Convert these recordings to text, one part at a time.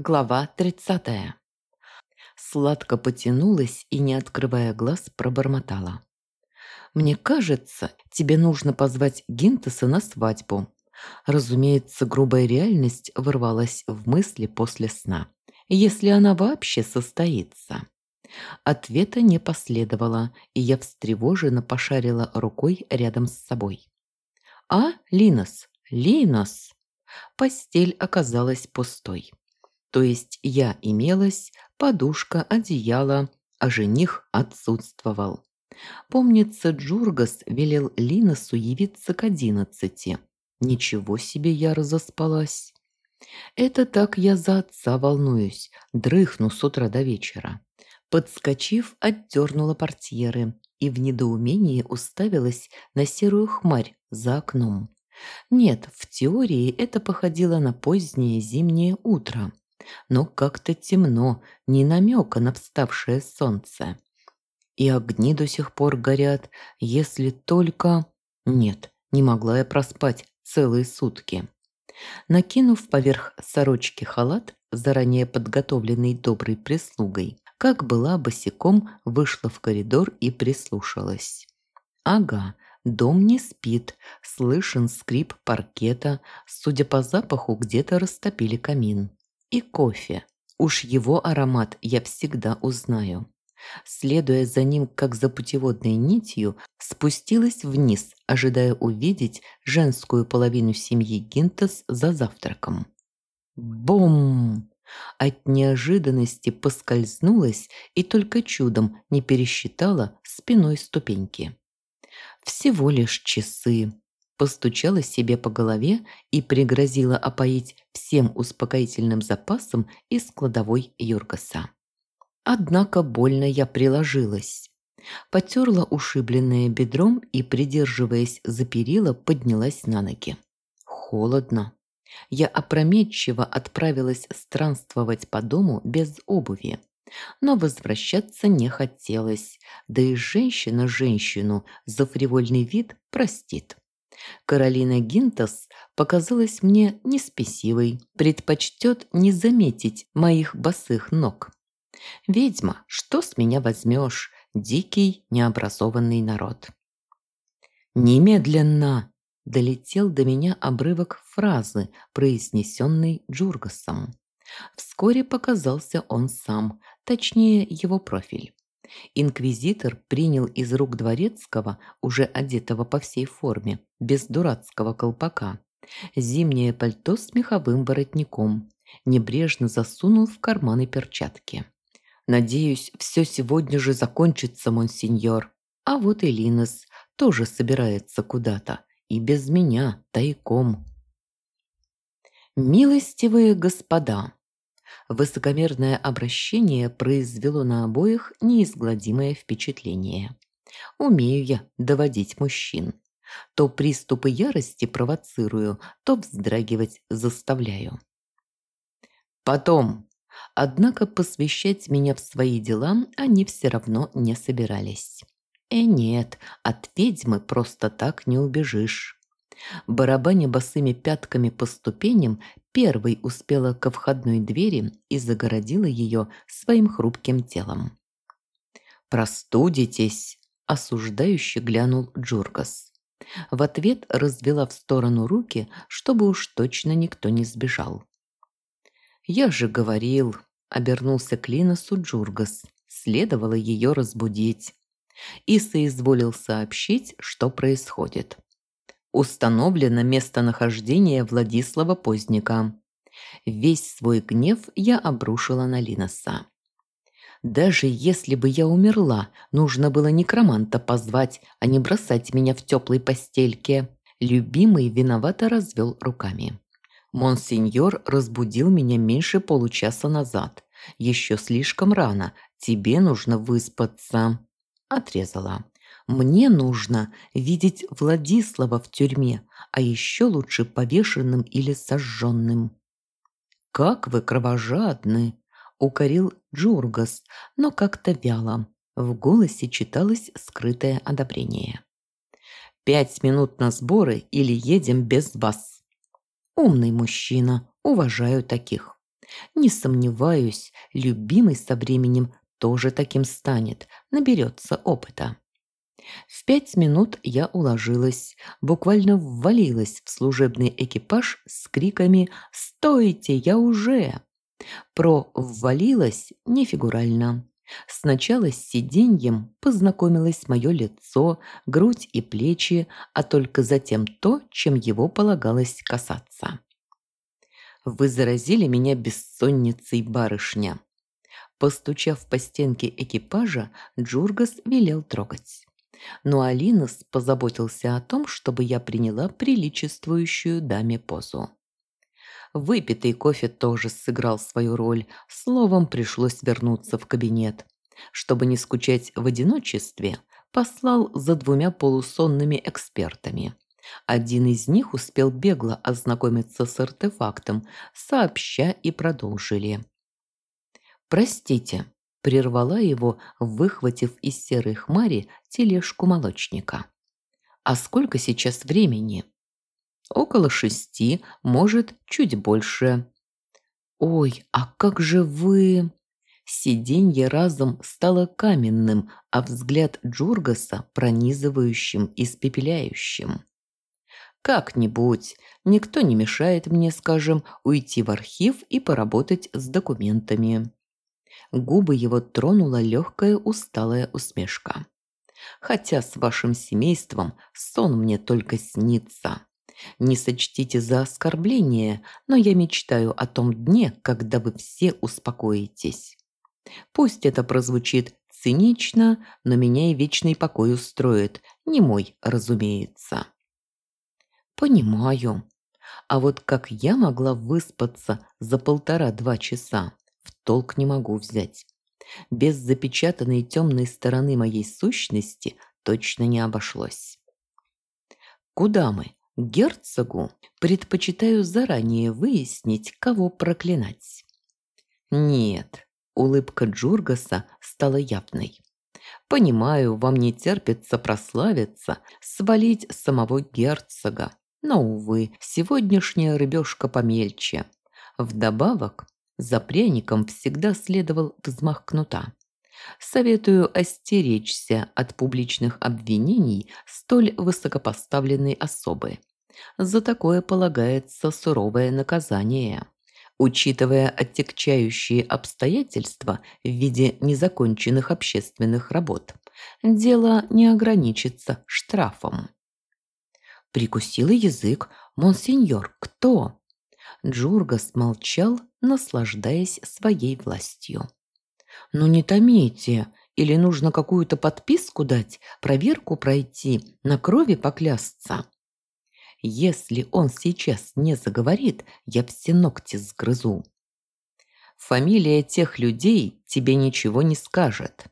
Глава 30. Сладко потянулась и, не открывая глаз, пробормотала. «Мне кажется, тебе нужно позвать Гинтеса на свадьбу». Разумеется, грубая реальность ворвалась в мысли после сна. Если она вообще состоится. Ответа не последовало, и я встревоженно пошарила рукой рядом с собой. «А, Линос, Линос!» Постель оказалась пустой. То есть я имелась, подушка, одеяло, а жених отсутствовал. Помнится, Джургас велел Линосу явиться к одиннадцати. Ничего себе я разоспалась. Это так я за отца волнуюсь, дрыхну с утра до вечера. Подскочив, отдернула портьеры и в недоумении уставилась на серую хмарь за окном. Нет, в теории это походило на позднее зимнее утро но как-то темно, ни намека на вставшее солнце. И огни до сих пор горят, если только... Нет, не могла я проспать целые сутки. Накинув поверх сорочки халат, заранее подготовленный доброй прислугой, как была босиком, вышла в коридор и прислушалась. Ага, дом не спит, слышен скрип паркета, судя по запаху, где-то растопили камин. И кофе. Уж его аромат я всегда узнаю. Следуя за ним, как за путеводной нитью, спустилась вниз, ожидая увидеть женскую половину семьи Гинтес за завтраком. Бум! От неожиданности поскользнулась и только чудом не пересчитала спиной ступеньки. Всего лишь часы постучала себе по голове и пригрозила опоить всем успокоительным запасом из кладовой Юргаса. Однако больно я приложилась. Потерла ушибленное бедром и, придерживаясь за перила, поднялась на ноги. Холодно. Я опрометчиво отправилась странствовать по дому без обуви. Но возвращаться не хотелось, да и женщина женщину за фривольный вид простит. Каролина Гинтас показалась мне неспесивой, предпочтет не заметить моих босых ног. Ведьма, что с меня возьмешь, дикий необразованный народ. «Немедленно!» – долетел до меня обрывок фразы, произнесенной Джургасом. Вскоре показался он сам, точнее его профиль. Инквизитор принял из рук дворецкого, уже одетого по всей форме, без дурацкого колпака, зимнее пальто с меховым воротником, небрежно засунул в карманы перчатки. «Надеюсь, все сегодня же закончится, монсеньор. А вот и Линос тоже собирается куда-то, и без меня, тайком». «Милостивые господа!» Высокомерное обращение произвело на обоих неизгладимое впечатление. Умею я доводить мужчин. То приступы ярости провоцирую, то вздрагивать заставляю. Потом. Однако посвящать меня в свои дела они все равно не собирались. Э, нет, от ведьмы просто так не убежишь. Барабаня босыми пятками по ступеням, первой успела ко входной двери и загородила ее своим хрупким телом. «Простудитесь!» – осуждающе глянул Джургас. В ответ развела в сторону руки, чтобы уж точно никто не сбежал. «Я же говорил», – обернулся к Линосу Джургас. Следовало ее разбудить. И соизволил сообщить, что происходит. Установлено местонахождение Владислава Поздника. Весь свой гнев я обрушила на Линоса. Даже если бы я умерла, нужно было некроманта позвать, а не бросать меня в теплой постельке. Любимый виновато развел руками. Монсеньор разбудил меня меньше получаса назад. Еще слишком рано, тебе нужно выспаться. Отрезала. Мне нужно видеть Владислава в тюрьме, а еще лучше повешенным или сожженным. «Как вы кровожадны!» – укорил Джургас, но как-то вяло. В голосе читалось скрытое одобрение. «Пять минут на сборы или едем без вас». «Умный мужчина, уважаю таких». Не сомневаюсь, любимый со временем тоже таким станет, наберется опыта. В пять минут я уложилась, буквально ввалилась в служебный экипаж с криками «Стойте, я уже!». Про «ввалилась» не фигурально. Сначала с сиденьем познакомилось мое лицо, грудь и плечи, а только затем то, чем его полагалось касаться. Вы заразили меня бессонницей, барышня. Постучав по стенке экипажа, Джургас велел трогать. Но Алинос позаботился о том, чтобы я приняла приличествующую даме позу. Выпитый кофе тоже сыграл свою роль, словом, пришлось вернуться в кабинет. Чтобы не скучать в одиночестве, послал за двумя полусонными экспертами. Один из них успел бегло ознакомиться с артефактом, сообща и продолжили. «Простите», – прервала его, выхватив из серой хмари тележку молочника. «А сколько сейчас времени?» «Около шести, может, чуть больше». «Ой, а как же вы...» Сиденье разом стало каменным, а взгляд Джургаса пронизывающим, испепеляющим. Как-нибудь. Никто не мешает мне, скажем, уйти в архив и поработать с документами. Губы его тронула легкая усталая усмешка. Хотя с вашим семейством сон мне только снится. Не сочтите за оскорбление, но я мечтаю о том дне, когда вы все успокоитесь. Пусть это прозвучит цинично, но меня и вечный покой устроит, не мой, разумеется. Понимаю. А вот как я могла выспаться за полтора-два часа, толк не могу взять. Без запечатанной темной стороны моей сущности точно не обошлось. Куда мы? К герцогу? Предпочитаю заранее выяснить, кого проклинать. Нет, улыбка Джургаса стала явной. Понимаю, вам не терпится прославиться, свалить самого герцога, но, увы, сегодняшняя рыбешка помельче. Вдобавок, за пряником всегда следовал взмах кнута. Советую остеречься от публичных обвинений столь высокопоставленной особы. За такое полагается суровое наказание. Учитывая оттекчающие обстоятельства в виде незаконченных общественных работ, дело не ограничится штрафом. Прикусила язык. «Монсеньор, кто?» Джургас молчал, наслаждаясь своей властью. «Ну не томите, или нужно какую-то подписку дать, проверку пройти, на крови поклясться?» «Если он сейчас не заговорит, я все ногти сгрызу». «Фамилия тех людей тебе ничего не скажет»,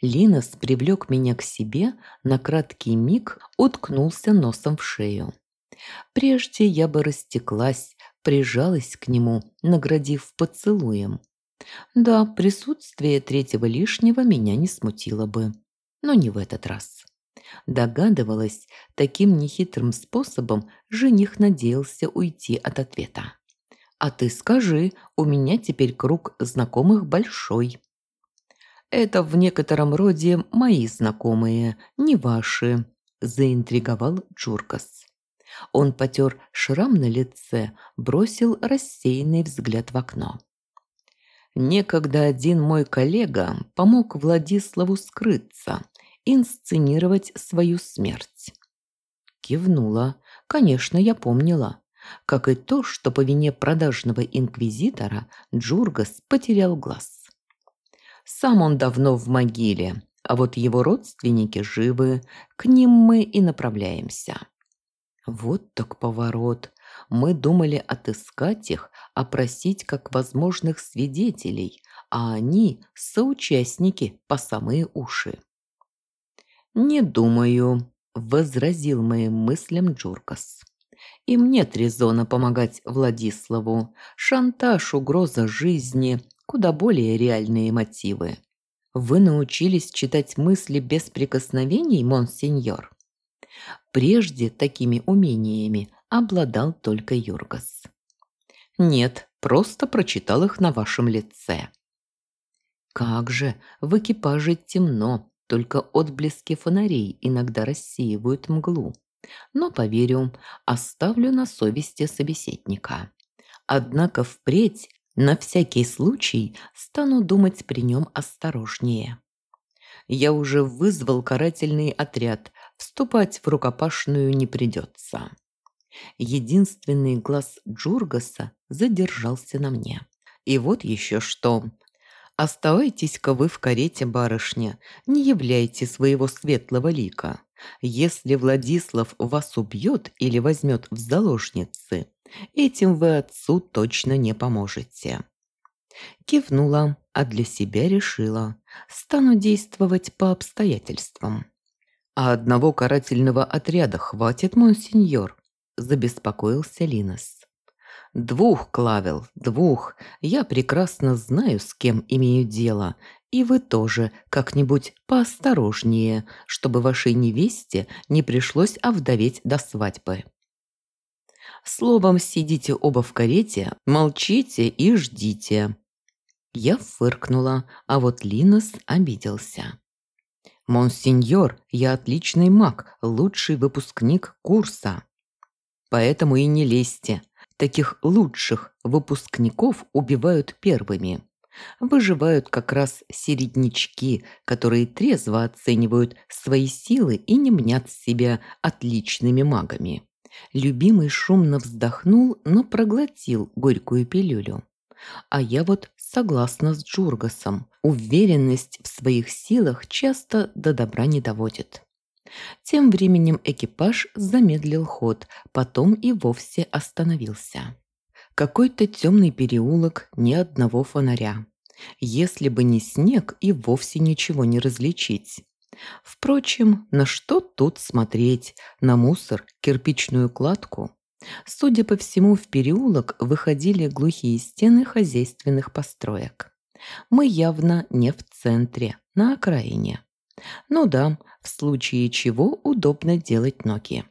Линос привлек меня к себе, на краткий миг уткнулся носом в шею. Прежде я бы растеклась, прижалась к нему, наградив поцелуем. Да, присутствие третьего лишнего меня не смутило бы. Но не в этот раз. Догадывалась, таким нехитрым способом жених надеялся уйти от ответа. «А ты скажи, у меня теперь круг знакомых большой». Это в некотором роде мои знакомые, не ваши», – заинтриговал Джуркас. Он потер шрам на лице, бросил рассеянный взгляд в окно. Некогда один мой коллега помог Владиславу скрыться, инсценировать свою смерть. Кивнула. Конечно, я помнила. Как и то, что по вине продажного инквизитора Джургас потерял глаз. Сам он давно в могиле, а вот его родственники живы, к ним мы и направляемся. Вот так поворот. Мы думали отыскать их, опросить как возможных свидетелей, а они – соучастники по самые уши. «Не думаю», – возразил моим мыслям Джуркас. «Им нет резона помогать Владиславу. Шантаж, угроза жизни куда более реальные мотивы. Вы научились читать мысли без прикосновений, монсеньор? Прежде такими умениями обладал только Юргас. Нет, просто прочитал их на вашем лице. Как же, в экипаже темно, только отблески фонарей иногда рассеивают мглу. Но, поверю, оставлю на совести собеседника. Однако впредь, на всякий случай, стану думать при нем осторожнее. Я уже вызвал карательный отряд, вступать в рукопашную не придется. Единственный глаз Джургаса задержался на мне. И вот еще что. Оставайтесь-ка вы в карете, барышня, не являйте своего светлого лика. Если Владислав вас убьет или возьмет в заложницы, этим вы отцу точно не поможете. Кивнула, а для себя решила. Стану действовать по обстоятельствам. А одного карательного отряда хватит, монсеньор? забеспокоился Линос. «Двух, Клавел, двух. Я прекрасно знаю, с кем имею дело. И вы тоже как-нибудь поосторожнее, чтобы вашей невесте не пришлось овдоветь до свадьбы». Словом, сидите оба в карете, молчите и ждите. Я фыркнула, а вот Линос обиделся. «Монсеньор, я отличный маг, лучший выпускник курса. Поэтому и не лезьте. Таких лучших выпускников убивают первыми. Выживают как раз середнячки, которые трезво оценивают свои силы и не мнят себя отличными магами. Любимый шумно вздохнул, но проглотил горькую пилюлю. А я вот согласна с Джургасом. Уверенность в своих силах часто до добра не доводит. Тем временем экипаж замедлил ход, потом и вовсе остановился. Какой-то темный переулок, ни одного фонаря. Если бы не снег, и вовсе ничего не различить. Впрочем, на что тут смотреть? На мусор, кирпичную кладку? Судя по всему, в переулок выходили глухие стены хозяйственных построек. Мы явно не в центре, на окраине. Ну да, в случае чего удобно делать ноги.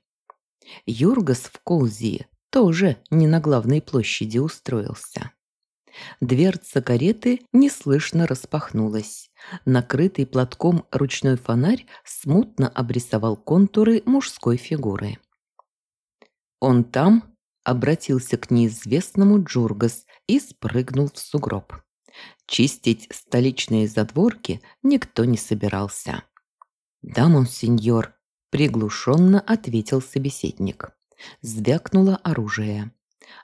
Юргас в Колзии тоже не на главной площади устроился. Дверца кареты неслышно распахнулась. Накрытый платком ручной фонарь смутно обрисовал контуры мужской фигуры. «Он там?» – обратился к неизвестному Джургас и спрыгнул в сугроб. Чистить столичные задворки никто не собирался. «Да, монсеньор», – приглушенно ответил собеседник. Звякнуло оружие.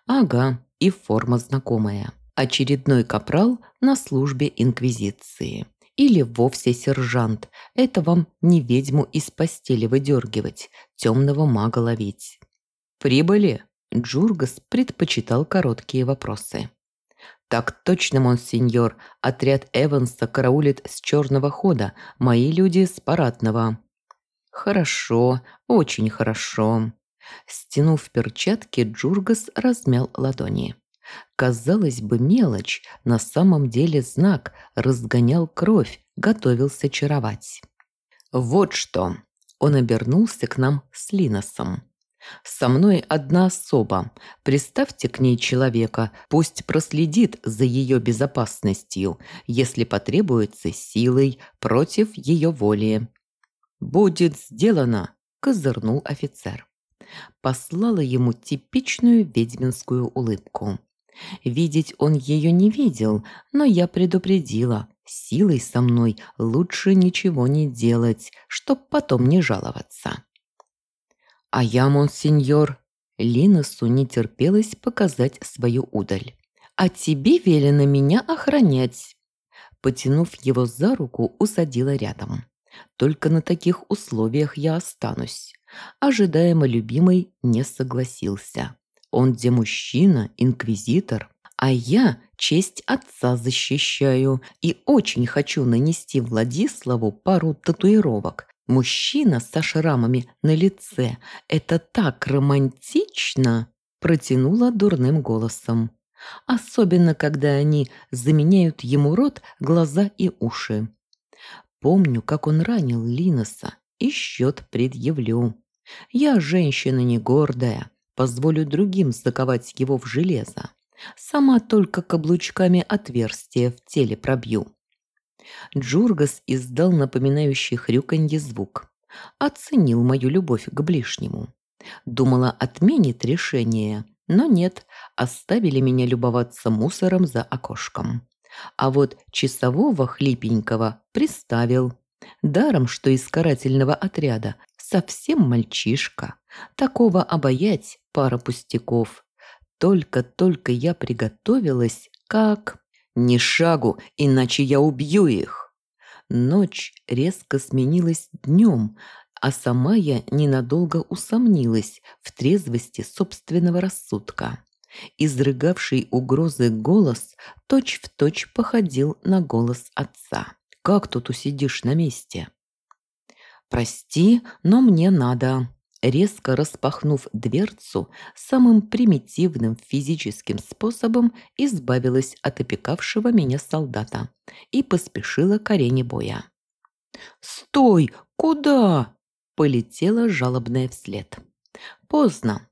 «Ага, и форма знакомая. Очередной капрал на службе Инквизиции. Или вовсе сержант. Это вам не ведьму из постели выдергивать, темного мага ловить». «Прибыли?» Джургас предпочитал короткие вопросы. «Так точно, монсеньор. Отряд Эванса караулит с черного хода, мои люди с парадного». «Хорошо, очень хорошо». Стянув перчатки, Джургас размял ладони. Казалось бы, мелочь, на самом деле знак, разгонял кровь, готовился чаровать. «Вот что!» Он обернулся к нам с Линосом. Со мной одна особа. Приставьте к ней человека, пусть проследит за ее безопасностью, если потребуется силой против ее воли. «Будет сделано», – козырнул офицер. Послала ему типичную ведьминскую улыбку. Видеть он ее не видел, но я предупредила. Силой со мной лучше ничего не делать, чтоб потом не жаловаться. «А я, монсеньор!» Линосу не терпелось показать свою удаль. «А тебе велено меня охранять!» Потянув его за руку, усадила рядом. «Только на таких условиях я останусь». Ожидаемо любимый не согласился. Он где мужчина, инквизитор, а я честь отца защищаю и очень хочу нанести Владиславу пару татуировок, Мужчина со шрамами на лице – это так романтично!» протянула дурным голосом. Особенно, когда они заменяют ему рот, глаза и уши. Помню, как он ранил Линоса, и счет предъявлю. Я женщина не гордая, позволю другим заковать его в железо. Сама только каблучками отверстие в теле пробью. Джургас издал напоминающий хрюканье звук. Оценил мою любовь к ближнему. Думала, отменит решение, но нет, оставили меня любоваться мусором за окошком. А вот часового хлипенького приставил. Даром, что из карательного отряда, совсем мальчишка. Такого обаять пара пустяков. Только-только я приготовилась, как... Ни шагу, иначе я убью их. Ночь резко сменилась днем, а сама я ненадолго усомнилась в трезвости собственного рассудка. Изрыгавший угрозы голос точь-в-точь точь походил на голос отца. «Как тут усидишь на месте?» «Прости, но мне надо», резко распахнув дверцу, самым примитивным физическим способом избавилась от опекавшего меня солдата и поспешила к арене боя. «Стой! Куда?» – полетела жалобная вслед. Поздно.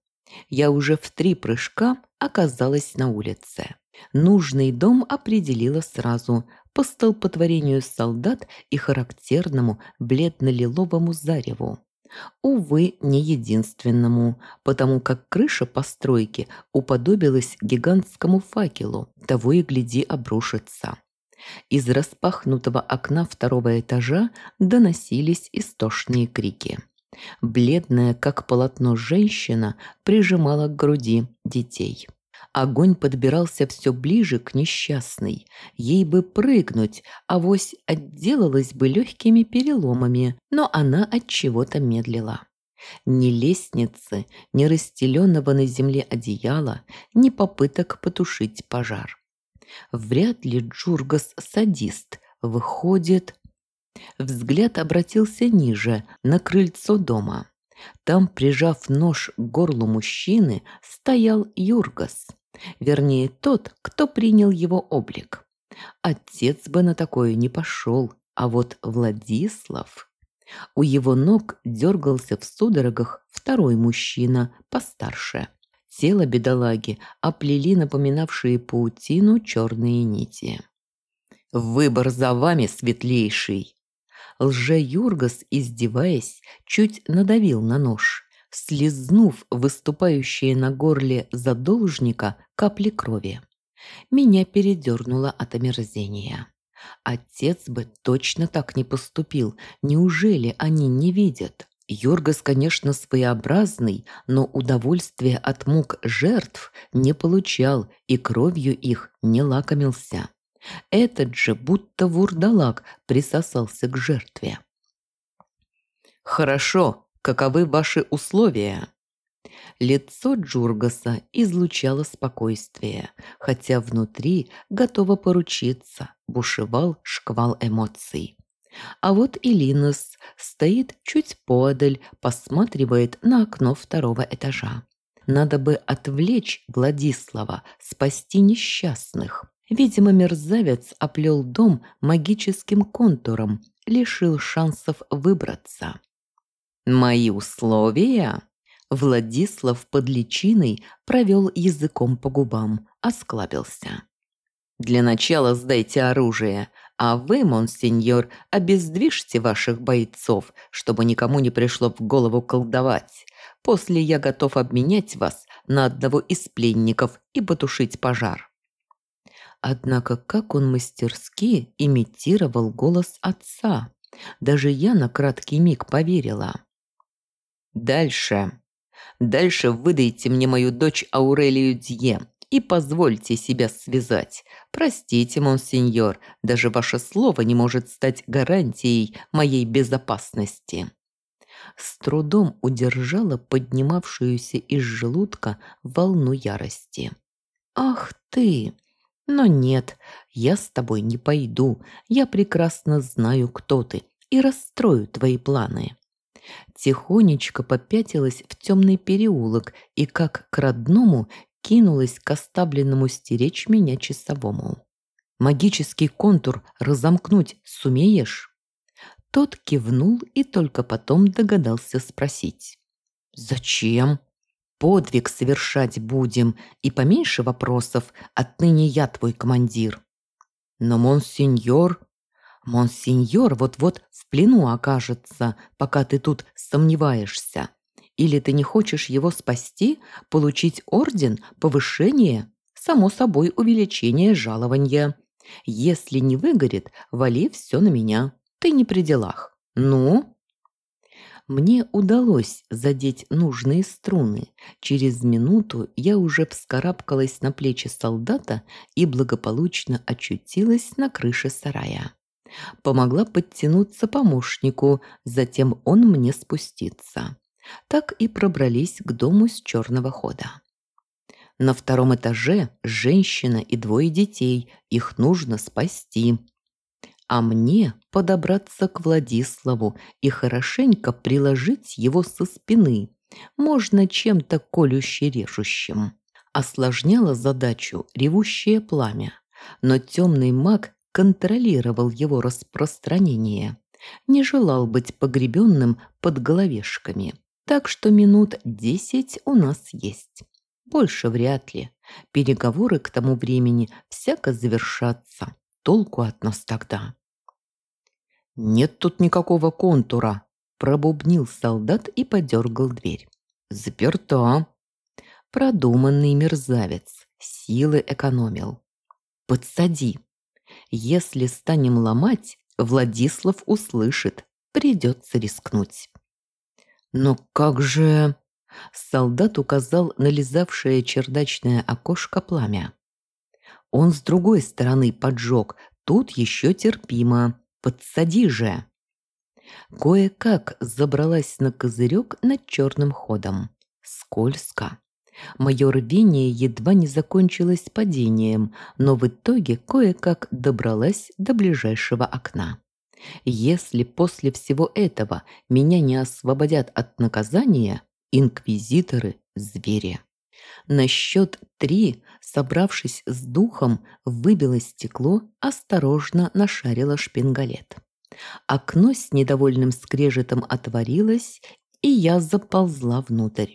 Я уже в три прыжка оказалась на улице. Нужный дом определила сразу по столпотворению солдат и характерному бледно-лиловому зареву. Увы, не единственному, потому как крыша постройки уподобилась гигантскому факелу, того и гляди обрушится. Из распахнутого окна второго этажа доносились истошные крики. Бледная, как полотно женщина, прижимала к груди детей. Огонь подбирался все ближе к несчастной. Ей бы прыгнуть, а вось отделалась бы легкими переломами, но она от чего-то медлила. Ни лестницы, ни расстеленного на земле одеяла, ни попыток потушить пожар. Вряд ли Джургас садист. Выходит... Взгляд обратился ниже, на крыльцо дома. Там, прижав нож к горлу мужчины, стоял Юргас. Вернее, тот, кто принял его облик. Отец бы на такое не пошел, а вот Владислав... У его ног дергался в судорогах второй мужчина, постарше. Тело бедолаги оплели напоминавшие паутину черные нити. «Выбор за вами, светлейший!» Лже-Юргас, издеваясь, чуть надавил на нож слезнув выступающие на горле задолжника капли крови. Меня передернуло от омерзения. Отец бы точно так не поступил. Неужели они не видят? Йоргас, конечно, своеобразный, но удовольствия от мук жертв не получал и кровью их не лакомился. Этот же будто вурдалак присосался к жертве. «Хорошо, Каковы ваши условия?» Лицо Джургаса излучало спокойствие, хотя внутри, готово поручиться, бушевал шквал эмоций. А вот Илинос стоит чуть подаль, посматривает на окно второго этажа. Надо бы отвлечь Владислава, спасти несчастных. Видимо, мерзавец оплел дом магическим контуром, лишил шансов выбраться. «Мои условия?» Владислав под личиной провел языком по губам, осклабился. «Для начала сдайте оружие, а вы, монсеньор, обездвижьте ваших бойцов, чтобы никому не пришло в голову колдовать. После я готов обменять вас на одного из пленников и потушить пожар». Однако как он мастерски имитировал голос отца. Даже я на краткий миг поверила. Дальше. Дальше выдайте мне мою дочь Аурелию Дье и позвольте себя связать. Простите, монсеньор, даже ваше слово не может стать гарантией моей безопасности. С трудом удержала поднимавшуюся из желудка волну ярости. «Ах ты! Но нет, я с тобой не пойду. Я прекрасно знаю, кто ты, и расстрою твои планы». Тихонечко попятилась в темный переулок и, как к родному, кинулась к оставленному стеречь меня часовому. «Магический контур разомкнуть сумеешь?» Тот кивнул и только потом догадался спросить. «Зачем?» Подвиг совершать будем, и поменьше вопросов, отныне я твой командир. Но монсеньор... Монсеньор вот-вот в плену окажется, пока ты тут сомневаешься. Или ты не хочешь его спасти, получить орден, повышение, само собой увеличение жалования. Если не выгорит, вали все на меня. Ты не при делах. Ну? Мне удалось задеть нужные струны. Через минуту я уже вскарабкалась на плечи солдата и благополучно очутилась на крыше сарая. Помогла подтянуться помощнику, затем он мне спуститься. Так и пробрались к дому с черного хода. На втором этаже женщина и двое детей, их нужно спасти. А мне подобраться к Владиславу и хорошенько приложить его со спины, можно чем-то колюще-режущим. Осложняло задачу ревущее пламя, но темный маг контролировал его распространение, не желал быть погребенным под головешками. Так что минут десять у нас есть. Больше вряд ли. Переговоры к тому времени всяко завершатся. Толку от нас тогда. «Нет тут никакого контура», – пробубнил солдат и подергал дверь. «Заперта». Продуманный мерзавец, силы экономил. «Подсади», если станем ломать, Владислав услышит, придется рискнуть. Но как же... Солдат указал на лизавшее чердачное окошко пламя. Он с другой стороны поджег, тут еще терпимо. Подсади же. Кое-как забралась на козырек над черным ходом. Скользко. Мое рвение едва не закончилось падением, но в итоге кое-как добралась до ближайшего окна. Если после всего этого меня не освободят от наказания, инквизиторы – звери. На счет три, собравшись с духом, выбило стекло, осторожно нашарила шпингалет. Окно с недовольным скрежетом отворилось, и я заползла внутрь.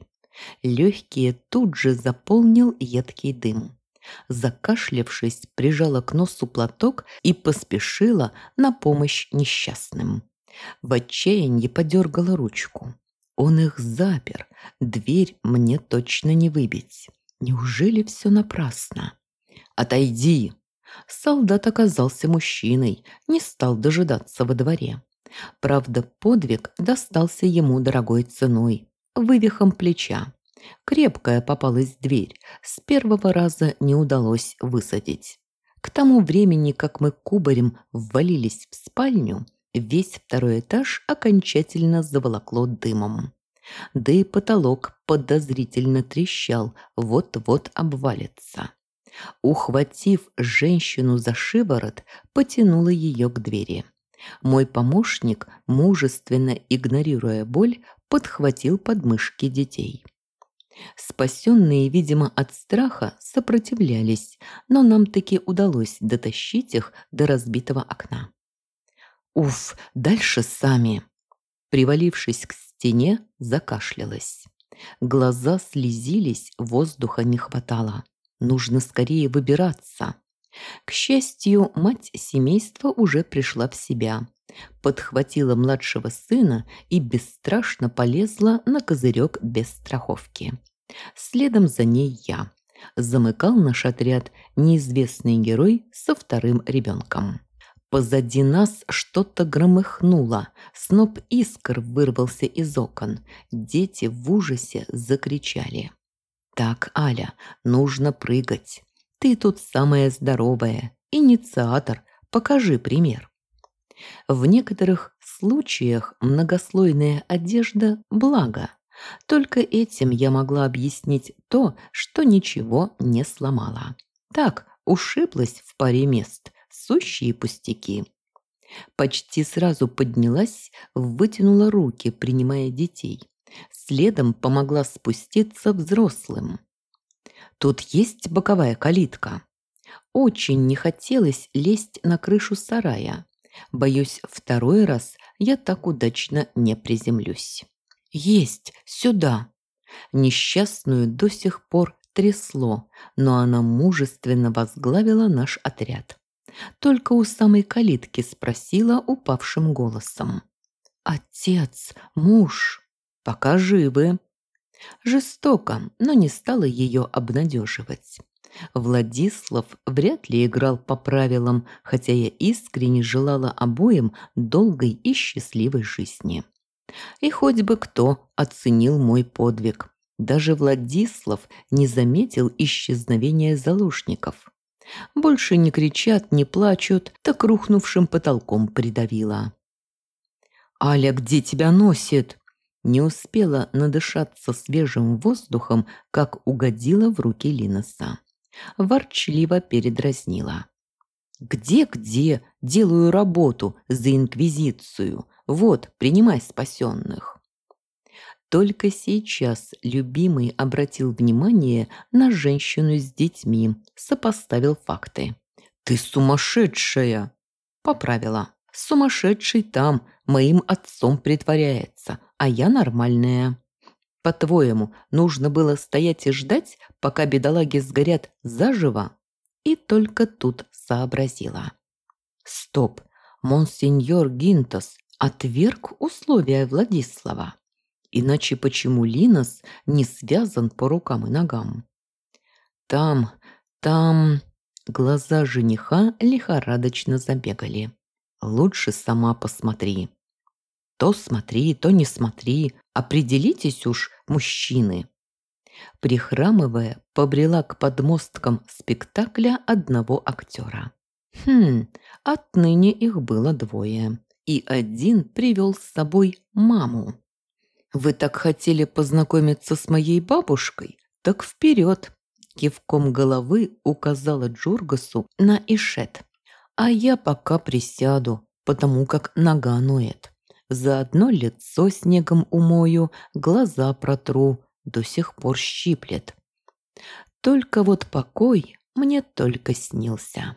Легкие тут же заполнил едкий дым. Закашлявшись, прижала к носу платок и поспешила на помощь несчастным. В отчаянии подергала ручку. Он их запер, дверь мне точно не выбить. Неужели все напрасно? «Отойди!» Солдат оказался мужчиной, не стал дожидаться во дворе. Правда, подвиг достался ему дорогой ценой вывихом плеча. Крепкая попалась дверь, с первого раза не удалось высадить. К тому времени, как мы кубарем ввалились в спальню, весь второй этаж окончательно заволокло дымом. Да и потолок подозрительно трещал, вот-вот обвалится. Ухватив женщину за шиворот, потянула ее к двери. Мой помощник, мужественно игнорируя боль, подхватил подмышки детей. Спасенные, видимо, от страха, сопротивлялись, но нам таки удалось дотащить их до разбитого окна. Уф, дальше сами. Привалившись к стене, закашлялась. Глаза слезились, воздуха не хватало. Нужно скорее выбираться. К счастью, мать семейства уже пришла в себя подхватила младшего сына и бесстрашно полезла на козырек без страховки. Следом за ней я. Замыкал наш отряд неизвестный герой со вторым ребенком. Позади нас что-то громыхнуло, сноп искр вырвался из окон. Дети в ужасе закричали. «Так, Аля, нужно прыгать. Ты тут самая здоровая, инициатор, покажи пример». В некоторых случаях многослойная одежда – благо. Только этим я могла объяснить то, что ничего не сломала. Так, ушиблась в паре мест, сущие пустяки. Почти сразу поднялась, вытянула руки, принимая детей. Следом помогла спуститься взрослым. Тут есть боковая калитка. Очень не хотелось лезть на крышу сарая. Боюсь, второй раз я так удачно не приземлюсь. «Есть! Сюда!» Несчастную до сих пор трясло, но она мужественно возглавила наш отряд. Только у самой калитки спросила упавшим голосом. «Отец, муж, пока живы». Жестоко, но не стала ее обнадеживать. Владислав вряд ли играл по правилам, хотя я искренне желала обоим долгой и счастливой жизни. И хоть бы кто оценил мой подвиг. Даже Владислав не заметил исчезновения заложников. Больше не кричат, не плачут, так рухнувшим потолком придавило. «Аля, где тебя носит?» Не успела надышаться свежим воздухом, как угодила в руки Линоса. Ворчливо передразнила. «Где-где? Делаю работу за Инквизицию. Вот, принимай спасенных». Только сейчас любимый обратил внимание на женщину с детьми, сопоставил факты. «Ты сумасшедшая!» Поправила. «Сумасшедший там, моим отцом притворяется, а я нормальная». По-твоему, нужно было стоять и ждать, пока бедолаги сгорят заживо? И только тут сообразила. Стоп, монсеньор Гинтос отверг условия Владислава. Иначе почему Линос не связан по рукам и ногам? Там, там... Глаза жениха лихорадочно забегали. Лучше сама посмотри. То смотри, то не смотри. Определитесь уж, мужчины. Прихрамывая, побрела к подмосткам спектакля одного актера. Хм, отныне их было двое. И один привел с собой маму. «Вы так хотели познакомиться с моей бабушкой? Так вперед!» Кивком головы указала Джургасу на Ишет. «А я пока присяду, потому как нога ноет. Заодно лицо снегом умою, глаза протру, до сих пор щиплет. Только вот покой мне только снился».